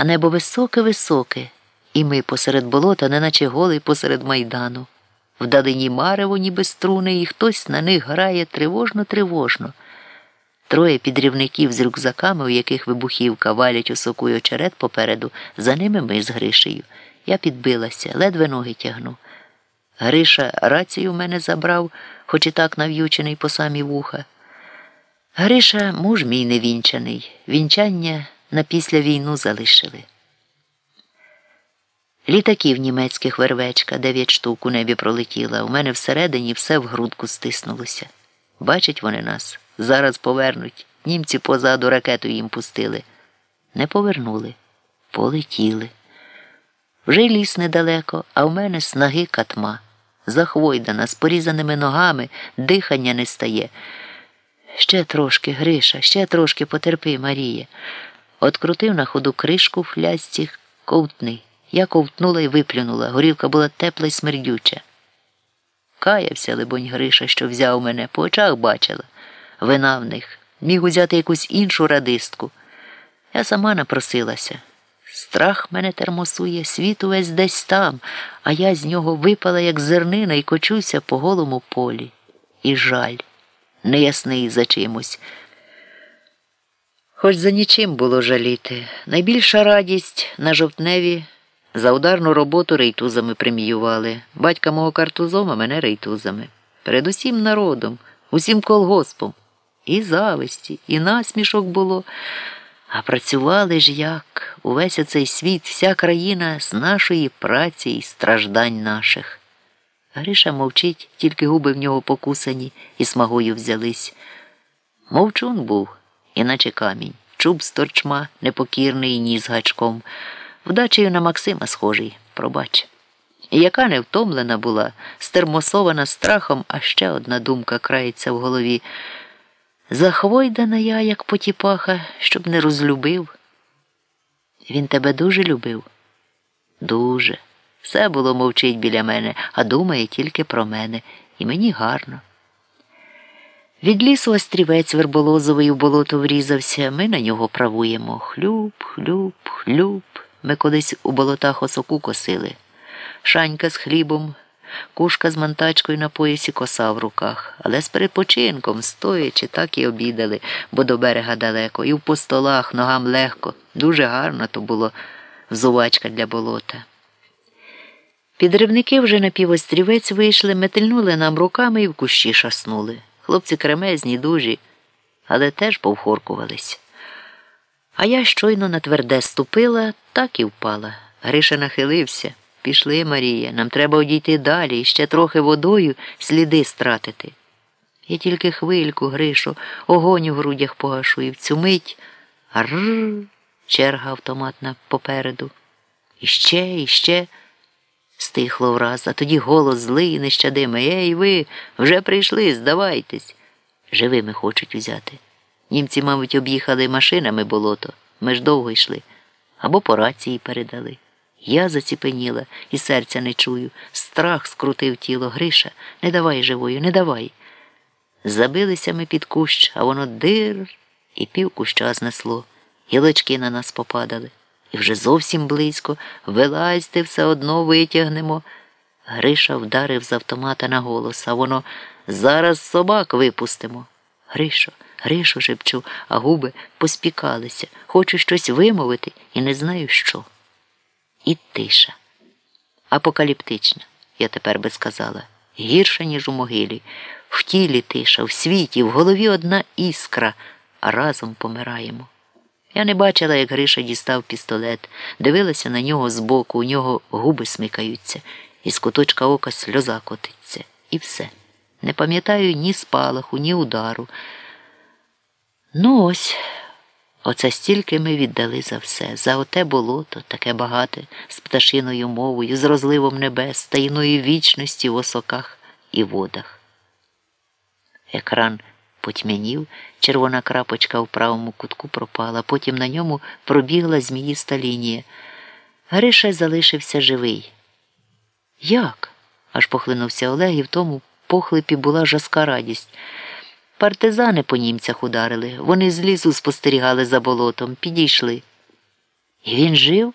а небо високе-високе, і ми посеред болота, неначе голий посеред майдану. Вдалині марево, ніби струни, і хтось на них грає тривожно-тривожно. Троє підрівників з рюкзаками, у яких вибухівка валять у соку й очерет попереду, за ними ми з Гришею. Я підбилася, ледве ноги тягну. Гриша рацію в мене забрав, хоч і так нав'ючений по самі вуха. Гриша муж мій невінчаний, вінчання на після війну залишили. Літаків німецьких вервечка, дев'ять штук у небі пролетіла. У мене всередині все в грудку стиснулося. Бачать вони нас, зараз повернуть. Німці позаду ракету їм пустили. Не повернули, полетіли. Вже ліс недалеко, а в мене снаги катма. Захвойдана, з порізаними ногами, дихання не стає. Ще трошки, Гриша, ще трошки потерпи, Марія. Открутив на ходу кришку в флясці, ковтни. Я ковтнула і виплюнула. Горілка була тепла й смердюча. Каявся, либонь, Гриша, що взяв мене, по очах бачила. Вина в них. Міг узяти якусь іншу радистку. Я сама напросилася. Страх мене термосує, світ увесь десь там, а я з нього випала, як зернина, і кочуся по голому полі. І жаль, неясний за чимось. Хоч за нічим було жаліти. Найбільша радість на жовтневі за ударну роботу рейтузами преміювали. Батька мого картузом, а мене рейтузами. Перед усім народом, усім колгоспом. І зависті, і насмішок було. А працювали ж як увесь оцей світ, вся країна з нашої праці і страждань наших. Гриша мовчить, тільки губи в нього покусані і смагою взялись. Мовчун був, іначе камінь, чуб з торчма, непокірний ніс гачком, вдачею на Максима схожий, пробач. Яка невтомлена була, стермосована страхом, а ще одна думка крається в голові. Захвойдана я, як потіпаха, щоб не розлюбив. Він тебе дуже любив? Дуже. Все було мовчить біля мене, а думає тільки про мене, і мені гарно. Від лісу острівець верболозовий у болото врізався, ми на нього правуємо. Хлюб, хлюб, хлюб. Ми колись у болотах осоку косили. Шанька з хлібом, кушка з мантачкою на поясі коса в руках, але з перепочинком, стоячи, так і обідали, бо до берега далеко, і в постолах ногам легко. Дуже гарно то було взувачка для болота. Підривники вже на півострівець вийшли, метельнули нам руками і в кущі шаснули. Хлопці кремезні, дужі, але теж повхоркувались. А я щойно на тверде ступила, так і впала. Гриша нахилився. Пішли, Марія, нам треба одійти далі і ще трохи водою сліди стратити. Я тільки хвильку, Гришу, огонь у грудях погашу, і в цю мить арр, черга автоматна попереду. Іще, іще. Стихло враз, а тоді голос злий, нещадимий. Ей, ви вже прийшли, здавайтесь. Живими хочуть узяти. Німці, мабуть, об'їхали машинами болото. Ми ж довго йшли. Або по рації передали. Я заціпеніла і серця не чую. Страх скрутив тіло Гриша. Не давай живою, не давай. Забилися ми під кущ, а воно дир і пів куща знесло. Гілочки на нас попадали. І вже зовсім близько. Вилазьте, все одно витягнемо. Гриша вдарив з автомата на голос, а воно зараз собак випустимо. Гришо, Гришо шепчу, а губи поспікалися. Хочу щось вимовити і не знаю що. І тиша. Апокаліптична, я тепер би сказала, гірша, ніж у могилі. В тілі тиша, в світі, в голові одна іскра, а разом помираємо. Я не бачила, як Гриша дістав пістолет, дивилася на нього збоку, у нього губи смикаються, і з куточка ока сльоза котиться. І все. Не пам'ятаю ні спалаху, ні удару. Ну ось. Оце стільки ми віддали за все, за оте болото, таке багате, з пташиною мовою, з розливом небес, таїною вічності в осоках і водах. Екран потьмянів, червона крапочка в правому кутку пропала, потім на ньому пробігла зміїста лінія. Гриша залишився живий. Як? аж похлинувся Олег, і в тому похлипі була жаска радість. Партизани по німцях ударили. Вони з лісу спостерігали за болотом, підійшли. І він жив?